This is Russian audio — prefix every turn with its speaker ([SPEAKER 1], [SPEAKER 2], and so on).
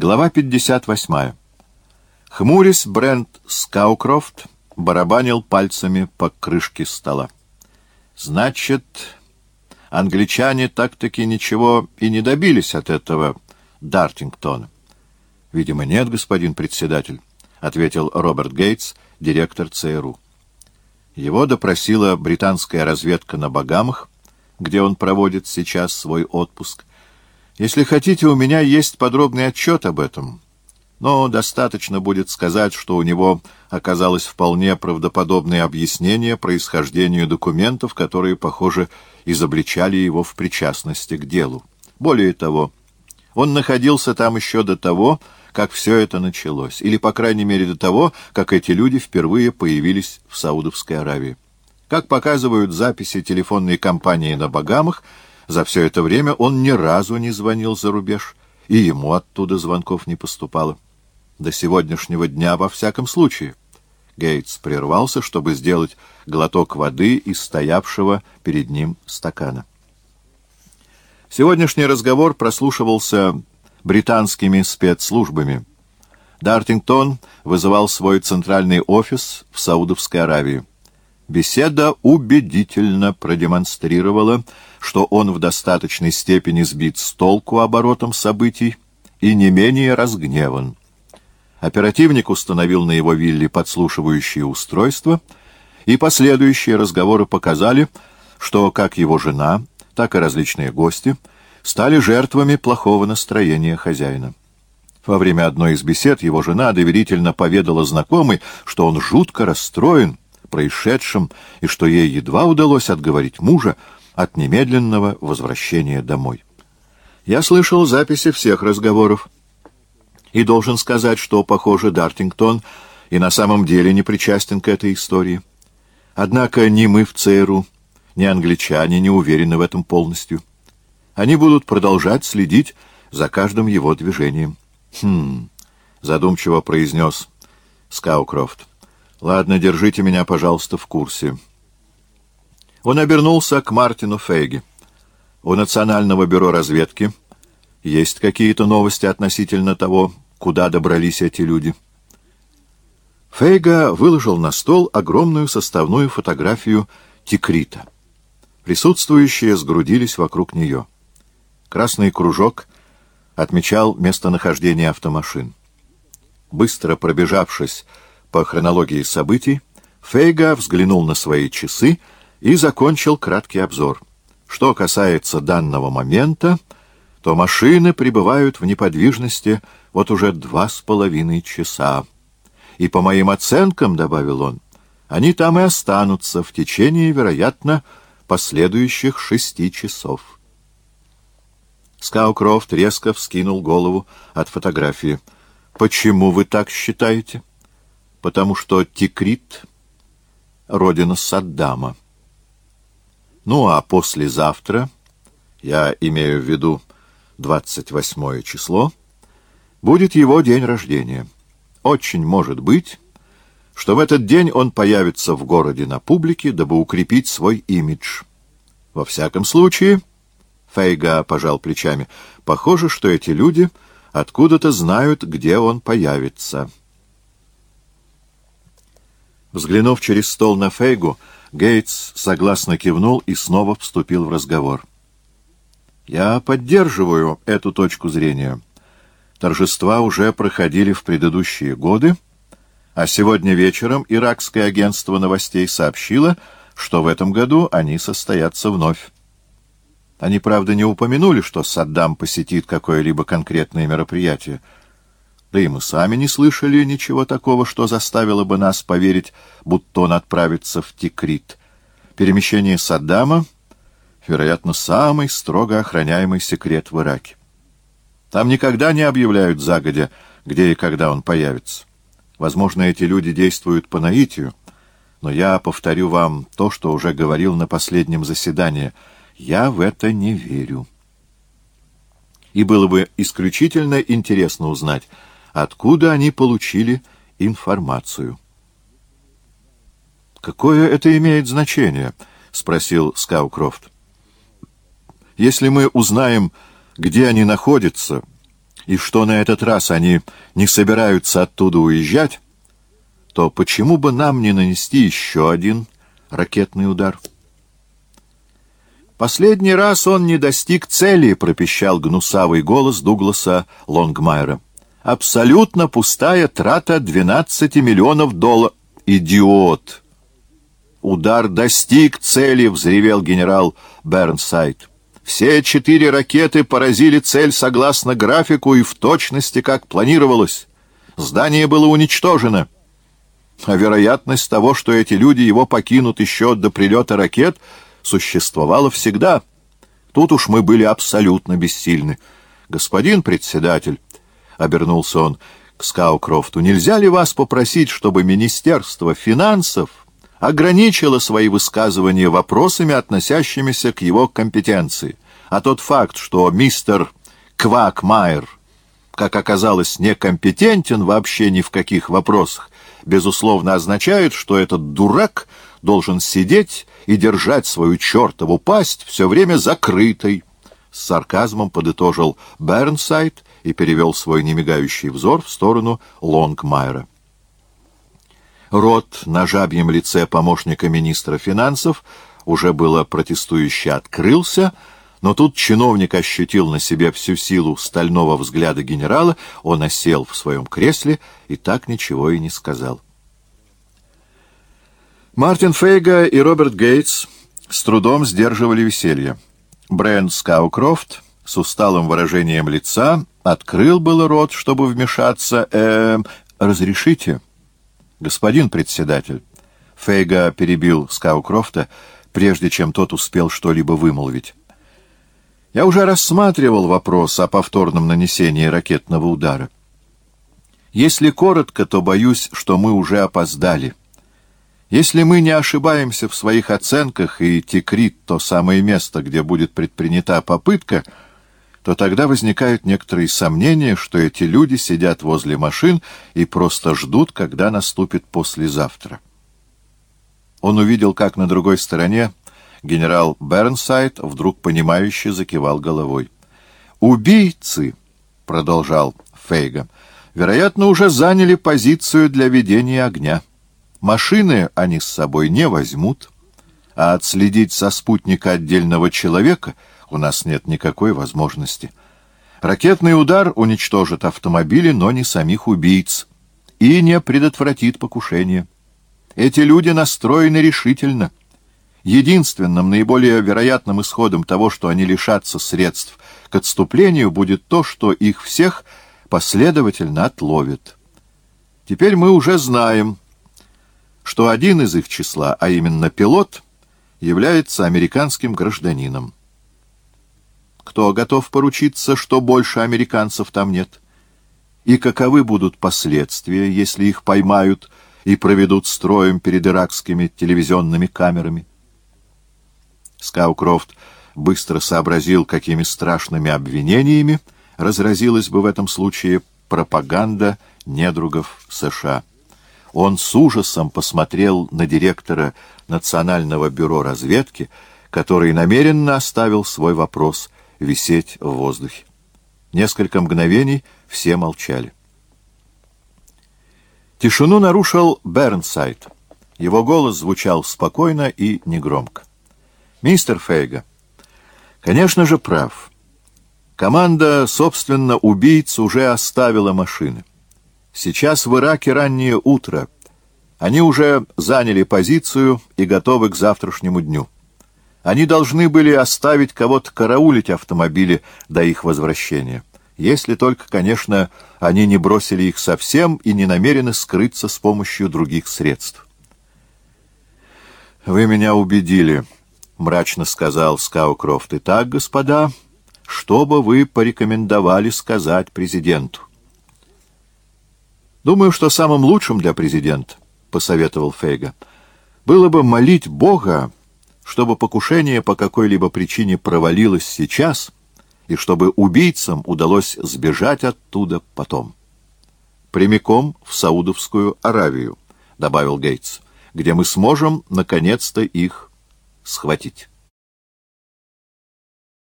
[SPEAKER 1] Глава 58. Хмурис Брент Скаукрофт барабанил пальцами по крышке стола. «Значит, англичане так-таки ничего и не добились от этого Дартингтона?» «Видимо, нет, господин председатель», — ответил Роберт Гейтс, директор ЦРУ. Его допросила британская разведка на Багамах, где он проводит сейчас свой отпуск, если хотите, у меня есть подробный отчет об этом, но достаточно будет сказать, что у него оказалось вполне правдоподобное объяснение происхождению документов, которые, похоже, изобличали его в причастности к делу. Более того, он находился там еще до того, как все это началось, или, по крайней мере, до того, как эти люди впервые появились в Саудовской Аравии. Как показывают записи телефонной компании на Багамах, за все это время он ни разу не звонил за рубеж, и ему оттуда звонков не поступало. До сегодняшнего дня во всяком случае. Гейтс прервался, чтобы сделать глоток воды из стоявшего перед ним стакана. Сегодняшний разговор прослушивался британскими спецслужбами. Дартингтон вызывал свой центральный офис в Саудовской Аравии. Беседа убедительно продемонстрировала, что он в достаточной степени сбит с толку оборотом событий и не менее разгневан. Оперативник установил на его вилле подслушивающее устройство, и последующие разговоры показали, что как его жена, так и различные гости стали жертвами плохого настроения хозяина. Во время одной из бесед его жена доверительно поведала знакомой, что он жутко расстроен, происшедшем и что ей едва удалось отговорить мужа от немедленного возвращения домой. Я слышал записи всех разговоров и должен сказать, что, похоже, Дартингтон и на самом деле не причастен к этой истории. Однако ни мы в ЦРУ, ни англичане не уверены в этом полностью. Они будут продолжать следить за каждым его движением. «Хм...» — задумчиво произнес Скаукрофт. Ладно, держите меня, пожалуйста, в курсе. Он обернулся к Мартину Фейге. У Национального бюро разведки есть какие-то новости относительно того, куда добрались эти люди. Фейга выложил на стол огромную составную фотографию Тикрита. Присутствующие сгрудились вокруг нее. Красный кружок отмечал местонахождение автомашин. Быстро пробежавшись по хронологии событий, Фейга взглянул на свои часы и закончил краткий обзор. Что касается данного момента, то машины пребывают в неподвижности вот уже два с половиной часа. И по моим оценкам, — добавил он, — они там и останутся в течение, вероятно, последующих шести часов. Скаукрофт резко вскинул голову от фотографии. «Почему вы так считаете?» Потому что Тикрит — родина Саддама. Ну а послезавтра, я имею в виду 28 число, будет его день рождения. Очень может быть, что в этот день он появится в городе на публике, дабы укрепить свой имидж. Во всяком случае, Фейга пожал плечами, похоже, что эти люди откуда-то знают, где он появится. Взглянув через стол на Фейгу, Гейтс согласно кивнул и снова вступил в разговор. «Я поддерживаю эту точку зрения. Торжества уже проходили в предыдущие годы, а сегодня вечером иракское агентство новостей сообщило, что в этом году они состоятся вновь. Они, правда, не упомянули, что Саддам посетит какое-либо конкретное мероприятие — да и мы сами не слышали ничего такого, что заставило бы нас поверить, будто он отправится в Тикрит. Перемещение Саддама, вероятно, самый строго охраняемый секрет в Ираке. Там никогда не объявляют загодя, где и когда он появится. Возможно, эти люди действуют по наитию, но я повторю вам то, что уже говорил на последнем заседании. Я в это не верю. И было бы исключительно интересно узнать, откуда они получили информацию. «Какое это имеет значение?» — спросил Скаукрофт. «Если мы узнаем, где они находятся, и что на этот раз они не собираются оттуда уезжать, то почему бы нам не нанести еще один ракетный удар? «Последний раз он не достиг цели», — пропищал гнусавый голос Дугласа Лонгмайера. «Абсолютно пустая трата 12 миллионов долларов. Идиот!» «Удар достиг цели», — взревел генерал Бернсайд. «Все четыре ракеты поразили цель согласно графику и в точности, как планировалось. Здание было уничтожено. А вероятность того, что эти люди его покинут еще до прилета ракет, существовала всегда. Тут уж мы были абсолютно бессильны. Господин председатель, — обернулся он к Скаукрофту, — нельзя ли вас попросить, чтобы Министерство финансов ограничило свои высказывания вопросами, относящимися к его компетенции, а тот факт, что мистер Квакмайер, как оказалось, некомпетентен вообще ни в каких вопросах, безусловно означает, что этот дурак должен сидеть и держать свою чертову пасть все время закрытой. С сарказмом подытожил Бернсайд и перевел свой немигающий взор в сторону Лонгмайера. Рот на жабьем лице помощника министра финансов уже было протестующе открылся, но тут чиновник ощутил на себе всю силу стального взгляда генерала, он осел в своем кресле и так ничего и не сказал. Мартин Фейга и Роберт Гейтс с трудом сдерживали веселье. Брент Скаукрофт с усталым выражением лица открыл было рот, чтобы вмешаться. «Э, разрешите?» «Господин председатель». Фейга перебил Скаукрофта, прежде чем тот успел что-либо вымолвить. «Я уже рассматривал вопрос о повторном нанесении ракетного удара. Если коротко, то боюсь, что мы уже опоздали. Если мы не ошибаемся в своих оценках, и Текрит — то самое место, где будет предпринята попытка — то тогда возникают некоторые сомнения, что эти люди сидят возле машин и просто ждут, когда наступит послезавтра. Он увидел, как на другой стороне генерал Бернсайд вдруг понимающе закивал головой. «Убийцы!» — продолжал Фейга. «Вероятно, уже заняли позицию для ведения огня. Машины они с собой не возьмут, а отследить со спутника отдельного человека — у нас нет никакой возможности. Ракетный удар уничтожит автомобили, но не самих убийц, и не предотвратит покушение. Эти люди настроены решительно. Единственным, наиболее вероятным исходом того, что они лишатся средств к отступлению, будет то, что их всех последовательно отловят. Теперь мы уже знаем, что один из их числа, а именно пилот, является американским гражданином. Кто готов поручиться, что больше американцев там нет? И каковы будут последствия, если их поймают и проведут строем перед иракскими телевизионными камерами? Скаукрофт быстро сообразил, какими страшными обвинениями разразилась бы в этом случае пропаганда недругов США. Он с ужасом посмотрел на директора Национального бюро разведки, который намеренно оставил свой вопрос висеть в воздухе. Несколько мгновений все молчали. Тишину нарушил Бернсайд. Его голос звучал спокойно и негромко. «Мистер Фейга, конечно же, прав. Команда, собственно, убийц уже оставила машины. Сейчас в Ираке раннее утро. Они уже заняли позицию и готовы к завтрашнему дню. Они должны были оставить кого-то караулить автомобили до их возвращения. Если только, конечно, они не бросили их совсем и не намерены скрыться с помощью других средств. «Вы меня убедили», — мрачно сказал Скаукрофт. «Итак, господа, что бы вы порекомендовали сказать президенту?» «Думаю, что самым лучшим для президента», — посоветовал Фейга, — «было бы молить Бога, чтобы покушение по какой-либо причине провалилось сейчас, и чтобы убийцам удалось сбежать оттуда потом. «Прямиком в Саудовскую Аравию», — добавил Гейтс, — «где мы сможем, наконец-то, их схватить».